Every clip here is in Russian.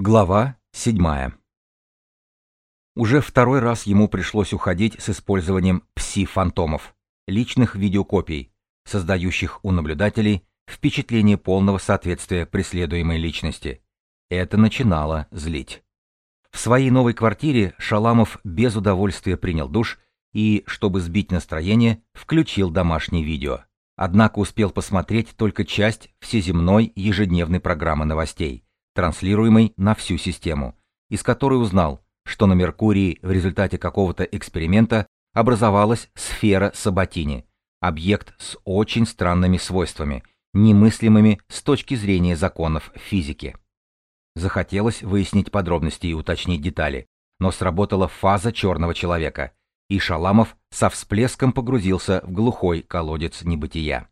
Глава 7. Уже второй раз ему пришлось уходить с использованием пси-фантомов, личных видеокопий, создающих у наблюдателей впечатление полного соответствия преследуемой личности. Это начинало злить. В своей новой квартире Шаламов без удовольствия принял душ и, чтобы сбить настроение, включил домашнее видео. Однако успел посмотреть только часть всеземной ежедневной программы новостей – транслируемый на всю систему, из которой узнал, что на Меркурии в результате какого-то эксперимента образовалась сфера Сабатини, объект с очень странными свойствами, немыслимыми с точки зрения законов физики. Захотелось выяснить подробности и уточнить детали, но сработала фаза черного человека, и Шаламов со всплеском погрузился в глухой колодец небытия.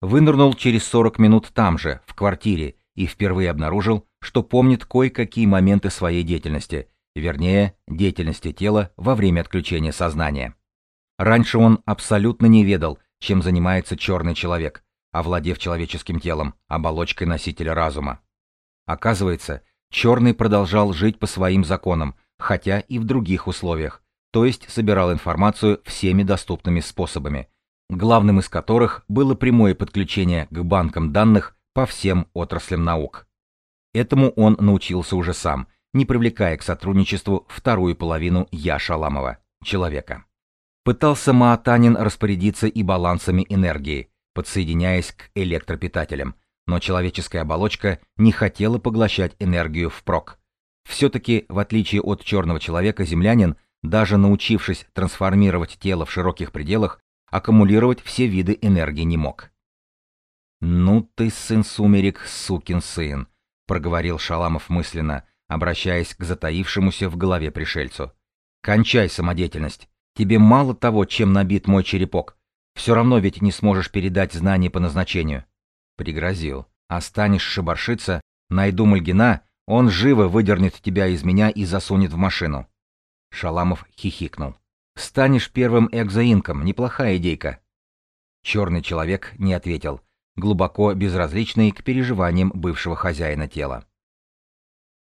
Вынырнул через 40 минут там же, в квартире, и впервые обнаружил, что помнит кое-какие моменты своей деятельности, вернее, деятельности тела во время отключения сознания. Раньше он абсолютно не ведал, чем занимается черный человек, овладев человеческим телом, оболочкой носителя разума. Оказывается, черный продолжал жить по своим законам, хотя и в других условиях, то есть собирал информацию всеми доступными способами, главным из которых было прямое подключение к банкам данных по всем отраслям наук. Этому он научился уже сам, не привлекая к сотрудничеству вторую половину Я Шаламова, человека. Пытался Маатанин распорядиться и балансами энергии, подсоединяясь к электропитателям, но человеческая оболочка не хотела поглощать энергию впрок. Все-таки, в отличие от черного человека, землянин, даже научившись трансформировать тело в широких пределах, аккумулировать все виды энергии не мог. «Ну ты, сын сумерек, сукин сын», — проговорил Шаламов мысленно, обращаясь к затаившемуся в голове пришельцу. «Кончай самодеятельность. Тебе мало того, чем набит мой черепок. Все равно ведь не сможешь передать знания по назначению». Пригрозил. «Останешь шибаршиться, найду Мальгина, он живо выдернет тебя из меня и засунет в машину». Шаламов хихикнул. «Станешь первым экзоинком, неплохая идейка». Черный человек не ответил, глубоко безразличный к переживаниям бывшего хозяина тела.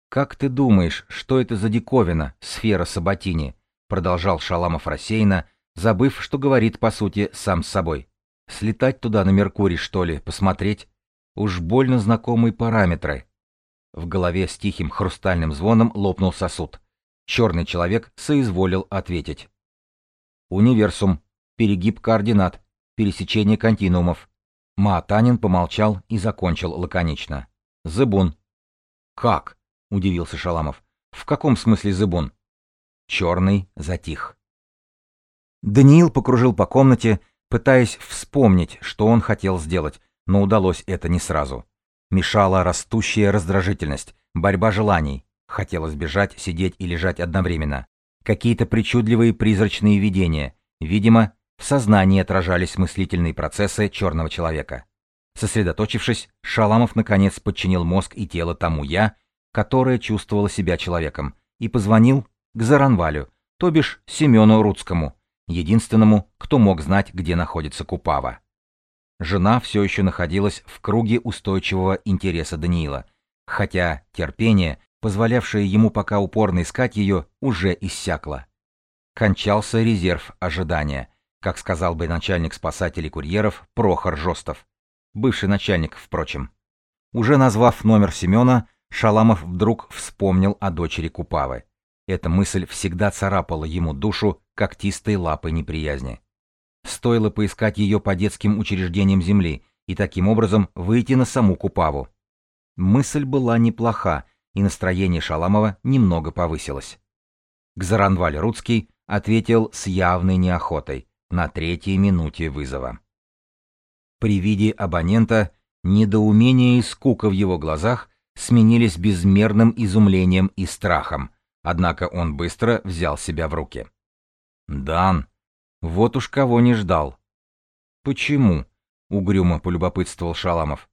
«Как ты думаешь, что это за диковина, сфера Сабатини?» продолжал Шаламов рассеянно, забыв, что говорит по сути сам с собой. «Слетать туда на Меркурий, что ли, посмотреть? Уж больно знакомые параметры». В голове с тихим хрустальным звоном лопнул сосуд. Черный человек соизволил ответить. «Универсум. Перегиб координат. Пересечение континуумов. Маатанин помолчал и закончил лаконично. «Зыбун». «Как?» — удивился Шаламов. «В каком смысле зыбун?» Черный затих. Даниил покружил по комнате, пытаясь вспомнить, что он хотел сделать, но удалось это не сразу. Мешала растущая раздражительность, борьба желаний. Хотелось бежать, сидеть и лежать одновременно. Какие-то причудливые призрачные видения. Видимо, в сознании отражались мыслительные процессы черного человека. Сосредоточившись, Шаламов наконец подчинил мозг и тело тому «я», которое чувствовало себя человеком, и позвонил к Заранвалю, то бишь Семену Рудскому, единственному, кто мог знать, где находится Купава. Жена все еще находилась в круге устойчивого интереса Даниила, хотя терпение, позволявшее ему пока упорно искать ее, уже иссякло. Кончался резерв ожидания – как сказал бы начальник спасателей курьеров Прохор Жостов. Бывший начальник, впрочем. Уже назвав номер Семена, Шаламов вдруг вспомнил о дочери Купавы. Эта мысль всегда царапала ему душу когтистой лапой неприязни. Стоило поискать ее по детским учреждениям земли и таким образом выйти на саму Купаву. Мысль была неплоха, и настроение Шаламова немного повысилось. Гзаранваль Рудский ответил с явной неохотой, на третьей минуте вызова. При виде абонента недоумение и скука в его глазах сменились безмерным изумлением и страхом, однако он быстро взял себя в руки. «Дан, вот уж кого не ждал». «Почему?» — угрюмо полюбопытствовал Шаламов.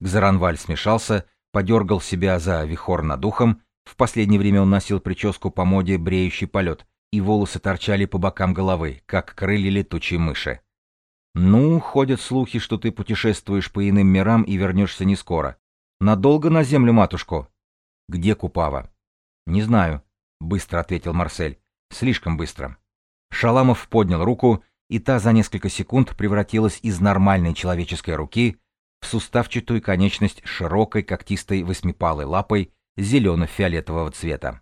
Гзаранваль смешался, подергал себя за вихор над ухом, в последнее время он носил прическу по моде бреющий полет, и волосы торчали по бокам головы, как крылья летучей мыши. «Ну, ходят слухи, что ты путешествуешь по иным мирам и вернешься не скоро. Надолго на землю, матушку?» Где Купава? Не знаю, быстро ответил Марсель. Слишком быстро. Шаламов поднял руку, и та за несколько секунд превратилась из нормальной человеческой руки в суставчатую конечность широкой когтистой восьмипалой лапой зелено-фиолетового цвета.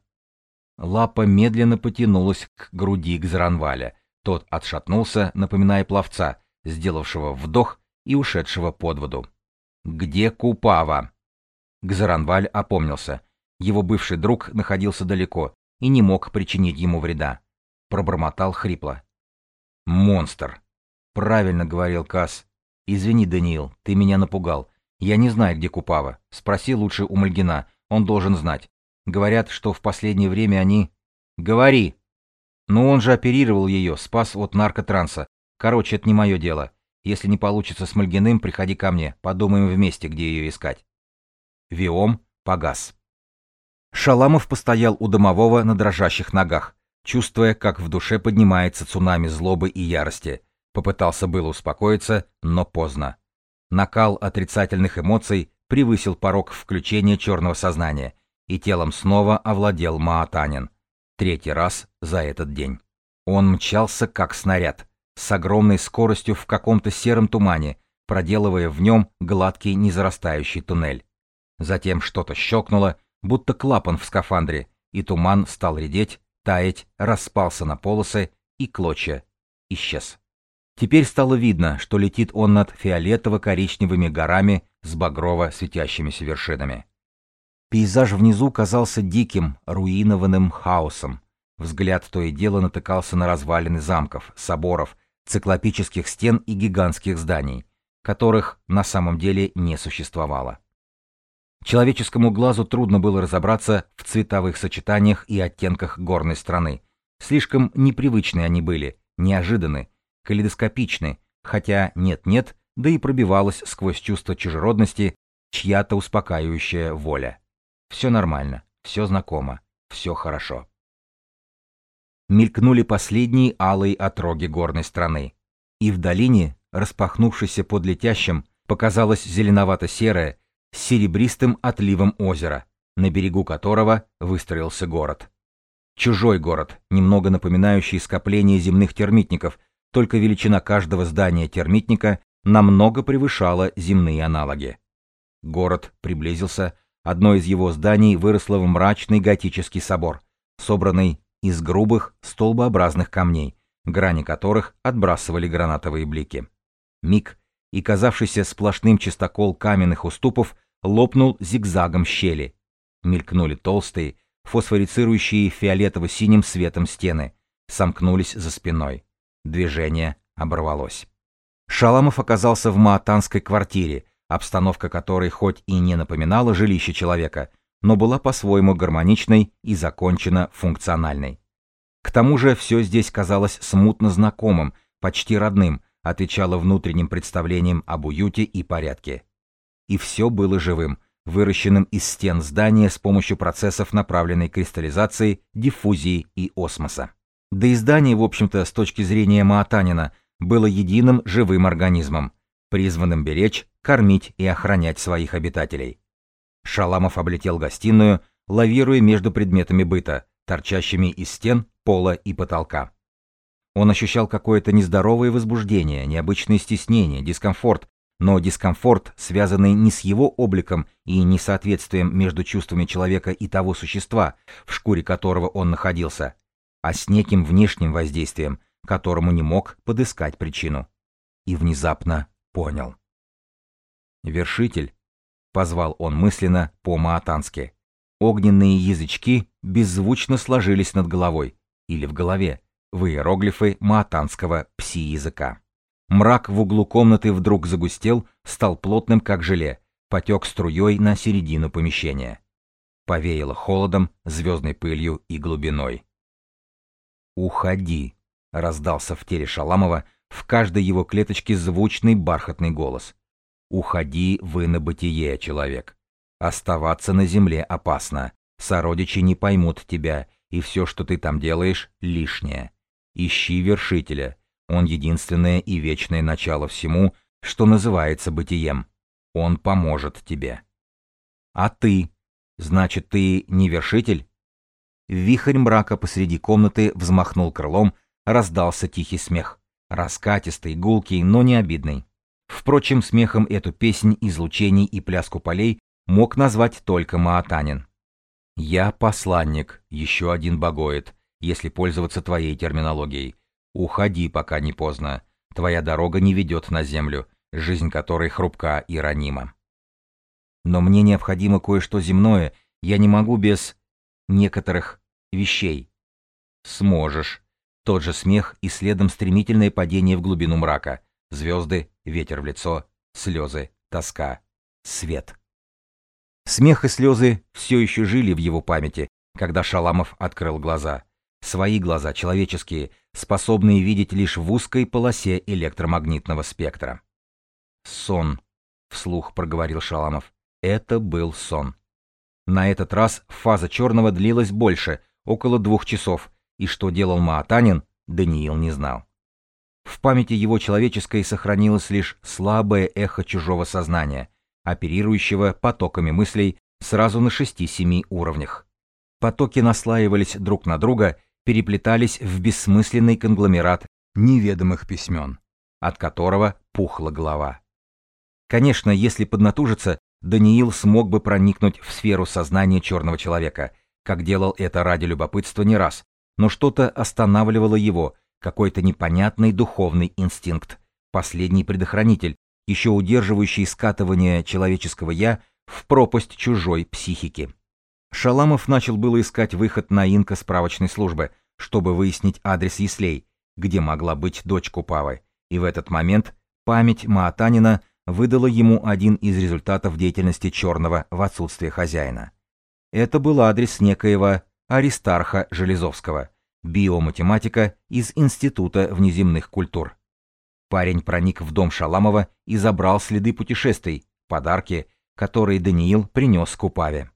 Лапа медленно потянулась к груди Гзаранваля. Тот отшатнулся, напоминая пловца, сделавшего вдох и ушедшего под воду. «Где Купава?» Гзаранваль опомнился. Его бывший друг находился далеко и не мог причинить ему вреда. Пробормотал хрипло. «Монстр!» «Правильно говорил Касс. Извини, Даниил, ты меня напугал. Я не знаю, где Купава. Спроси лучше у Мальгина, он должен знать. Говорят, что в последнее время они... Говори! Ну он же оперировал ее, спас от наркотранса. Короче, это не мое дело. Если не получится с Мальгиным, приходи ко мне, подумаем вместе, где ее искать. Виом погас. Шаламов постоял у домового на дрожащих ногах, чувствуя, как в душе поднимается цунами злобы и ярости. Попытался было успокоиться, но поздно. Накал отрицательных эмоций превысил порог включения черного сознания, и телом снова овладел Маатанин. Третий раз за этот день. Он мчался как снаряд, с огромной скоростью в каком-то сером тумане, проделывая в нем гладкий незарастающий туннель. Затем что-то щелкнуло, будто клапан в скафандре, и туман стал редеть, таять, распался на полосы, и клочья исчез. Теперь стало видно, что летит он над фиолетово-коричневыми горами с багрово светящимися вершинами. Пейзаж внизу казался диким, руинованным хаосом. Взгляд то и дело натыкался на развалины замков, соборов, циклопических стен и гигантских зданий, которых на самом деле не существовало. Человеческому глазу трудно было разобраться в цветовых сочетаниях и оттенках горной страны. Слишком непривычны они были, неожиданны, калейдоскопичны, хотя нет-нет, да и пробивалась сквозь чувство чужеродности чья-то успокаивающая воля. Все нормально, все знакомо, все хорошо. Мелькнули последние алые отроги горной страны. И в долине, распахнувшейся под летящим, показалось зеленовато-серое, с серебристым отливом озера, на берегу которого выстроился город. Чужой город, немного напоминающий скопление земных термитников, только величина каждого здания термитника намного превышала земные аналоги. Город приблизился, Одно из его зданий выросло в мрачный готический собор, собранный из грубых столбообразных камней, грани которых отбрасывали гранатовые блики. Миг, и казавшийся сплошным чистокол каменных уступов лопнул зигзагом щели. Мелькнули толстые, фосфорицирующие фиолетово-синим светом стены, сомкнулись за спиной. Движение оборвалось. Шаламов оказался в маатанской квартире, обстановка которой хоть и не напоминала жилище человека, но была по-своему гармоничной и закончена функциональной. К тому же все здесь казалось смутно знакомым, почти родным, отвечало внутренним представлениям об уюте и порядке. И все было живым, выращенным из стен здания с помощью процессов направленной кристаллизации, диффузии и осмоса. Да и здание, в общем-то, с точки зрения Маатанина, было единым живым организмом, призванным беречь, кормить и охранять своих обитателей. Шаламов облетел гостиную, лавируя между предметами быта, торчащими из стен, пола и потолка. Он ощущал какое-то нездоровое возбуждение, необычное стеснение, дискомфорт, но дискомфорт, связанный не с его обликом и несоответствием между чувствами человека и того существа, в шкуре которого он находился, а с неким внешним воздействием, которому не мог подыскать причину. И внезапно понял. «Вершитель», — позвал он мысленно по-маатански. Огненные язычки беззвучно сложились над головой, или в голове, в иероглифы маатанского пси-языка. Мрак в углу комнаты вдруг загустел, стал плотным, как желе, потек струей на середину помещения. Повеяло холодом, звездной пылью и глубиной. «Уходи!» — раздался в теле Шаламова, в каждой его клеточке звучный бархатный голос. «Уходи вы на бытие, человек. Оставаться на земле опасно. Сородичи не поймут тебя, и все, что ты там делаешь, лишнее. Ищи вершителя. Он единственное и вечное начало всему, что называется бытием. Он поможет тебе. А ты? Значит, ты не вершитель? Вихрь мрака посреди комнаты взмахнул крылом, раздался тихий смех. Раскатистый, гулкий, но не обидный. Впрочем, смехом эту песнь излучений и пляску полей мог назвать только Маатанин. «Я посланник, еще один богоид, если пользоваться твоей терминологией. Уходи, пока не поздно. Твоя дорога не ведет на землю, жизнь которой хрупка и ранима. Но мне необходимо кое-что земное, я не могу без некоторых вещей. Сможешь. Тот же смех и следом стремительное падение в глубину мрака. Звезды, ветер в лицо, слезы, тоска, свет. Смех и слезы все еще жили в его памяти, когда Шаламов открыл глаза. Свои глаза, человеческие, способные видеть лишь в узкой полосе электромагнитного спектра. «Сон», — вслух проговорил Шаламов. «Это был сон». На этот раз фаза черного длилась больше, около двух часов, и что делал Маатанин, Даниил не знал. В памяти его человеческой сохранилось лишь слабое эхо чужого сознания, оперирующего потоками мыслей сразу на шести-семи уровнях. Потоки наслаивались друг на друга, переплетались в бессмысленный конгломерат неведомых письмен, от которого пухла голова. Конечно, если поднатужиться, Даниил смог бы проникнуть в сферу сознания черного человека, как делал это ради любопытства не раз, но что-то останавливало его, какой-то непонятный духовный инстинкт, последний предохранитель, еще удерживающий скатывание человеческого «я» в пропасть чужой психики. Шаламов начал было искать выход на инка справочной службы, чтобы выяснить адрес Яслей, где могла быть дочь Купавы, и в этот момент память Маатанина выдала ему один из результатов деятельности Черного в отсутствие хозяина. Это был адрес некоего Аристарха Железовского, биоматематика из Института внеземных культур. Парень проник в дом Шаламова и забрал следы путешествий, подарки, которые Даниил принес Купаве.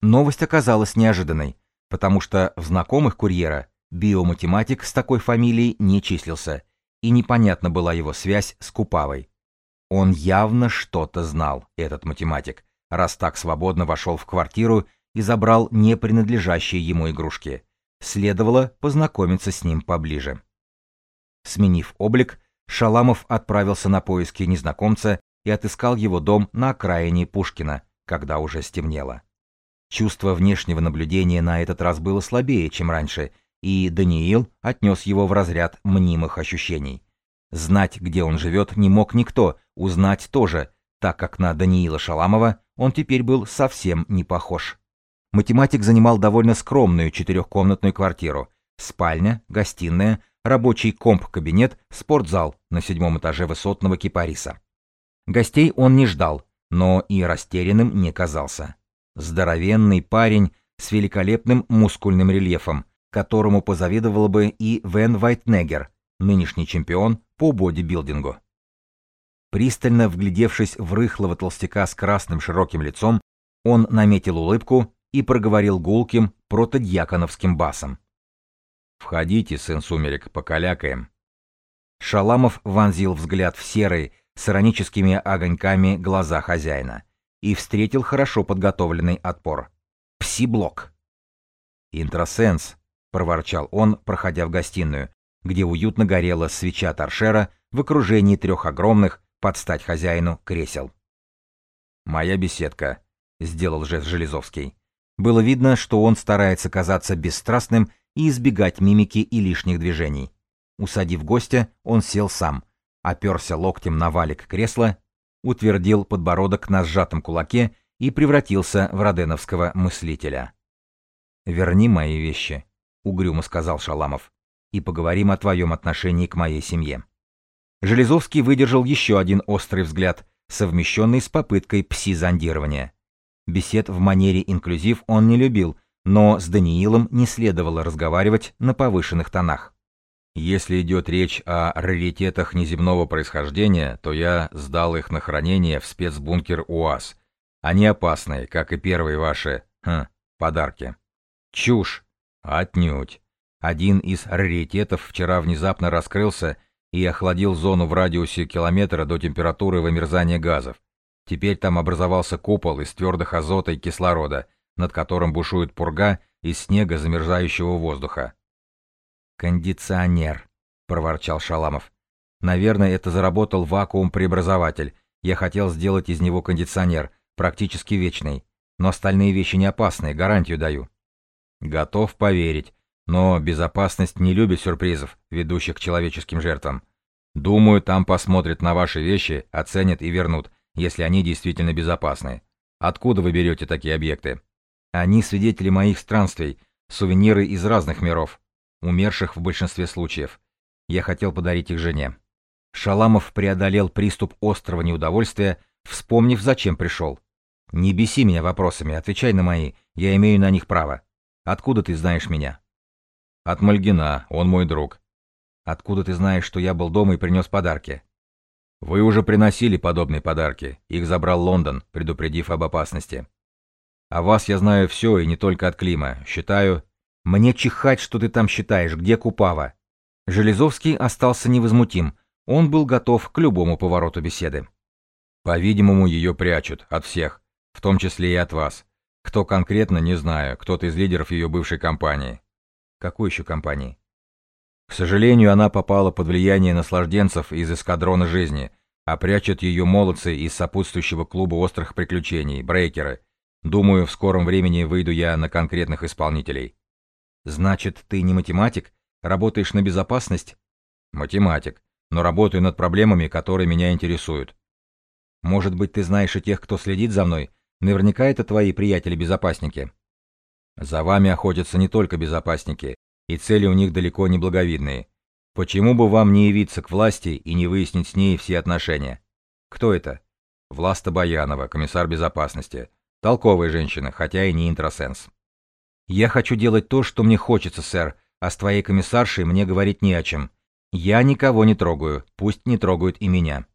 Новость оказалась неожиданной, потому что в знакомых курьера биоматематик с такой фамилией не числился, и непонятна была его связь с Купавой. Он явно что-то знал, этот математик, раз так свободно вошел в квартиру и забрал не принадлежащие ему игрушки. Следовало познакомиться с ним поближе. Сменив облик, Шаламов отправился на поиски незнакомца и отыскал его дом на окраине Пушкина, когда уже стемнело. Чувство внешнего наблюдения на этот раз было слабее, чем раньше, и Даниил отнес его в разряд мнимых ощущений. Знать, где он живет, не мог никто, узнать тоже, так как на Даниила Шаламова он теперь был совсем не похож. Математик занимал довольно скромную четырехкомнатную квартиру. Спальня, гостиная, рабочий комп-кабинет, спортзал на седьмом этаже высотного кипариса. Гостей он не ждал, но и растерянным не казался. Здоровенный парень с великолепным мускульным рельефом, которому позавидовал бы и Вен Вайтнегер, нынешний чемпион по бодибилдингу. Пристально вглядевшись в рыхлого толстяка с красным широким лицом, он наметил улыбку и проговорил гулким протодьяконовским басом. «Входите, сын сумерек, покалякаем». Шаламов вонзил взгляд в серые, с ироническими огоньками глаза хозяина и встретил хорошо подготовленный отпор. «Пси-блок!» «Интросенс», — проворчал он, проходя в гостиную, где уютно горела свеча торшера в окружении трех огромных, под стать хозяину, кресел. «Моя беседка», — сделал жест Железовский. Было видно, что он старается казаться бесстрастным и избегать мимики и лишних движений. Усадив гостя, он сел сам, оперся локтем на валик кресла, утвердил подбородок на сжатом кулаке и превратился в роденовского мыслителя. «Верни мои вещи», — угрюмо сказал Шаламов и поговорим о твоем отношении к моей семье. Железовский выдержал еще один острый взгляд, совмещенный с попыткой пси-зондирования. Бесед в манере инклюзив он не любил, но с Даниилом не следовало разговаривать на повышенных тонах. Если идет речь о раритетах неземного происхождения, то я сдал их на хранение в спецбункер УАЗ. Они опасные, как и первые ваши, хм, подарки. Чушь. Отнюдь. Один из раритетов вчера внезапно раскрылся и охладил зону в радиусе километра до температуры вымерзания газов. Теперь там образовался купол из твердых азота и кислорода, над которым бушует пурга из снега замерзающего воздуха. «Кондиционер», — проворчал Шаламов. «Наверное, это заработал вакуум-преобразователь. Я хотел сделать из него кондиционер, практически вечный. Но остальные вещи не опасные, гарантию даю». «Готов поверить. Но безопасность не любит сюрпризов, ведущих к человеческим жертвам. Думаю, там посмотрят на ваши вещи, оценят и вернут, если они действительно безопасны. Откуда вы берете такие объекты? Они свидетели моих странствий, сувениры из разных миров, умерших в большинстве случаев. Я хотел подарить их жене. Шаламов преодолел приступ острого неудовольствия, вспомнив, зачем пришел. «Не беси меня вопросами, отвечай на мои, я имею на них право. Откуда ты знаешь меня?» «От Мальгина, он мой друг». «Откуда ты знаешь, что я был дома и принес подарки?» «Вы уже приносили подобные подарки, их забрал Лондон, предупредив об опасности. О вас я знаю все, и не только от Клима. Считаю, «Мне чихать, что ты там считаешь, где Купава?» Железовский остался невозмутим, он был готов к любому повороту беседы. «По-видимому, ее прячут, от всех, в том числе и от вас. Кто конкретно, не знаю, кто-то из лидеров ее бывшей компании». «Какой еще компании?» «К сожалению, она попала под влияние наслажденцев из эскадрона жизни, а прячут ее молодцы из сопутствующего клуба острых приключений, брейкеры. Думаю, в скором времени выйду я на конкретных исполнителей». Значит, ты не математик? Работаешь на безопасность? Математик, но работаю над проблемами, которые меня интересуют. Может быть, ты знаешь и тех, кто следит за мной? Наверняка это твои приятели-безопасники. За вами охотятся не только безопасники, и цели у них далеко не благовидные. Почему бы вам не явиться к власти и не выяснить с ней все отношения? Кто это? Власта Баянова, комиссар безопасности. Толковая женщина, хотя и не интросенс. «Я хочу делать то, что мне хочется, сэр, а с твоей комиссаршей мне говорить не о чем. Я никого не трогаю, пусть не трогают и меня».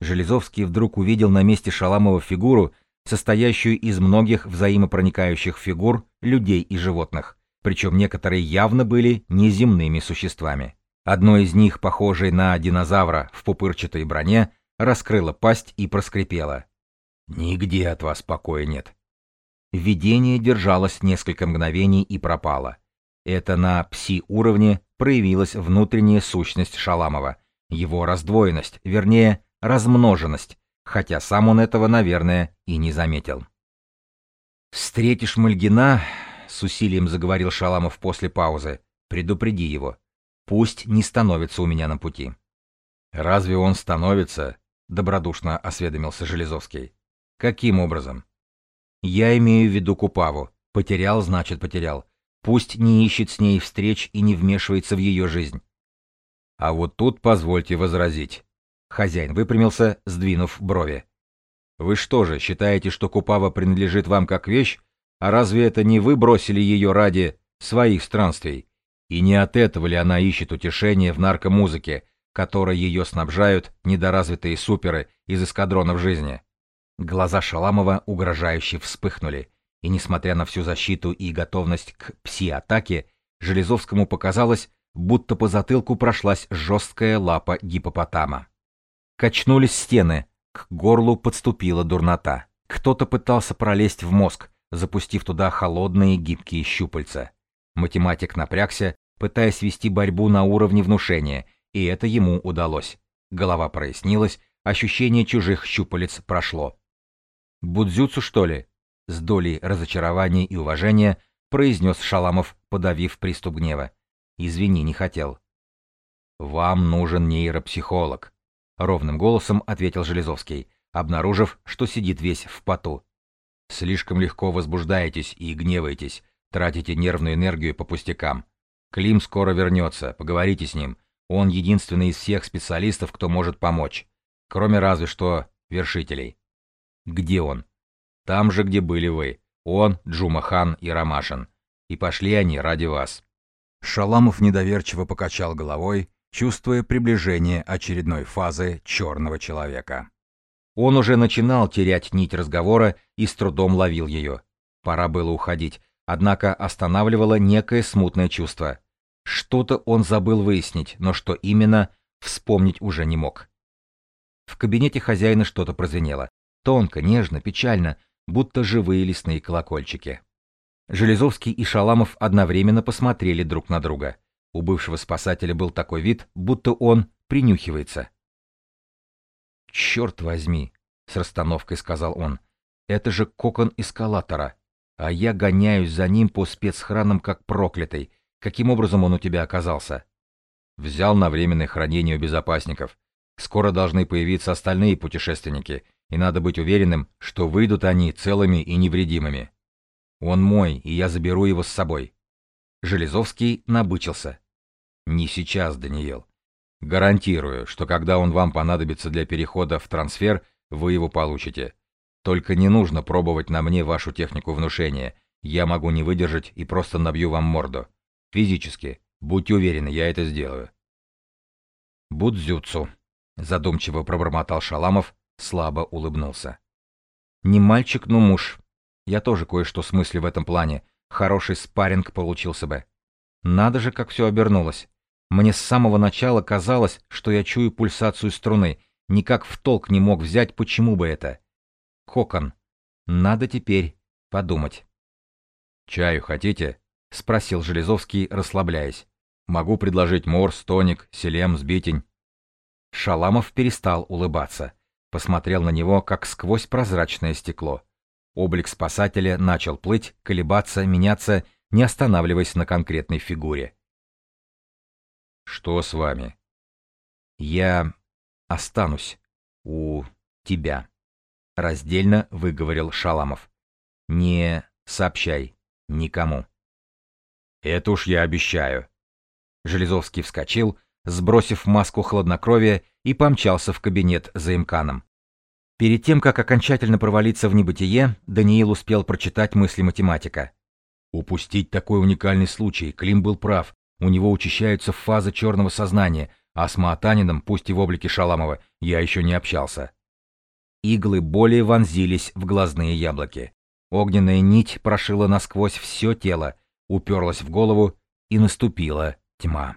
Железовский вдруг увидел на месте Шаламова фигуру, состоящую из многих взаимопроникающих фигур людей и животных, причем некоторые явно были неземными существами. Одно из них, похожее на динозавра в пупырчатой броне, раскрыло пасть и проскрипело. «Нигде от вас покоя нет. Видение держалось несколько мгновений и пропало. Это на пси-уровне проявилась внутренняя сущность Шаламова, его раздвоенность, вернее, размноженность, хотя сам он этого, наверное, и не заметил. «Встретишь Мальгина», — с усилием заговорил Шаламов после паузы, — «предупреди его. Пусть не становится у меня на пути». «Разве он становится?» — добродушно осведомился Железовский. «Каким образом?» Я имею в виду Купаву. Потерял, значит потерял. Пусть не ищет с ней встреч и не вмешивается в ее жизнь. А вот тут позвольте возразить. Хозяин выпрямился, сдвинув брови. Вы что же, считаете, что Купава принадлежит вам как вещь? А разве это не вы бросили ее ради своих странствий? И не от этого ли она ищет утешение в наркомузыке, которой ее снабжают недоразвитые суперы из эскадронов жизни? Глаза Шаламова угрожающе вспыхнули, и несмотря на всю защиту и готовность к пси-атаке, Железовскому показалось, будто по затылку прошлась жесткая лапа гипопотама. Качнулись стены, к горлу подступила дурнота. Кто-то пытался пролезть в мозг, запустив туда холодные гибкие щупальца. Математик напрягся, пытаясь вести борьбу на уровне внушения, и это ему удалось. Голова прояснилась, ощущение чужих щупалец прошло. «Будзюцу, что ли?» — с долей разочарования и уважения произнес Шаламов, подавив приступ гнева. «Извини, не хотел». «Вам нужен нейропсихолог», — ровным голосом ответил Железовский, обнаружив, что сидит весь в поту. «Слишком легко возбуждаетесь и гневаетесь, тратите нервную энергию по пустякам. Клим скоро вернется, поговорите с ним. Он единственный из всех специалистов, кто может помочь. Кроме разве что вершителей. Где он? Там же, где были вы. Он, Джумахан и Ромашин. И пошли они ради вас. Шаламов недоверчиво покачал головой, чувствуя приближение очередной фазы черного человека. Он уже начинал терять нить разговора и с трудом ловил ее. Пора было уходить, однако останавливало некое смутное чувство. Что-то он забыл выяснить, но что именно, вспомнить уже не мог. В кабинете хозяина что-то прозвенело. Тонко, нежно, печально, будто живые лесные колокольчики. Железовский и Шаламов одновременно посмотрели друг на друга. У бывшего спасателя был такой вид, будто он принюхивается. «Черт возьми!» — с расстановкой сказал он. «Это же кокон эскалатора, а я гоняюсь за ним по спецхранам как проклятый. Каким образом он у тебя оказался?» «Взял на временное хранение у безопасников. Скоро должны появиться остальные путешественники, и надо быть уверенным, что выйдут они целыми и невредимыми. Он мой, и я заберу его с собой». Железовский набычился. «Не сейчас, Даниил. Гарантирую, что когда он вам понадобится для перехода в трансфер, вы его получите. Только не нужно пробовать на мне вашу технику внушения. Я могу не выдержать и просто набью вам морду. Физически. Будьте уверены, я это сделаю. Будзюцу. Задумчиво пробормотал Шаламов, слабо улыбнулся. Не мальчик, но муж. Я тоже кое-что смыслю в этом плане. Хороший спарринг получился бы. Надо же, как все обернулось. Мне с самого начала казалось, что я чую пульсацию струны, никак в толк не мог взять, почему бы это. Кокон. Надо теперь подумать. «Чаю хотите?» — спросил Железовский, расслабляясь. «Могу предложить морс, тоник, селем, сбитень». Шаламов перестал улыбаться. Посмотрел на него, как сквозь прозрачное стекло. Облик спасателя начал плыть, колебаться, меняться, не останавливаясь на конкретной фигуре. Что с вами? Я останусь у тебя, раздельно выговорил Шаламов. Не сообщай никому. Это уж я обещаю. Железовский вскочил, сбросив маску хладнокровия и помчался в кабинет за имканом. Перед тем, как окончательно провалиться в небытие, Даниил успел прочитать мысли математика. Упустить такой уникальный случай, Клим был прав, у него учащаются фазы черного сознания, а с Маатанином, пусть и в облике Шаламова, я еще не общался. Иглы более вонзились в глазные яблоки. Огненная нить прошила насквозь все тело, уперлась в голову, и наступила тьма.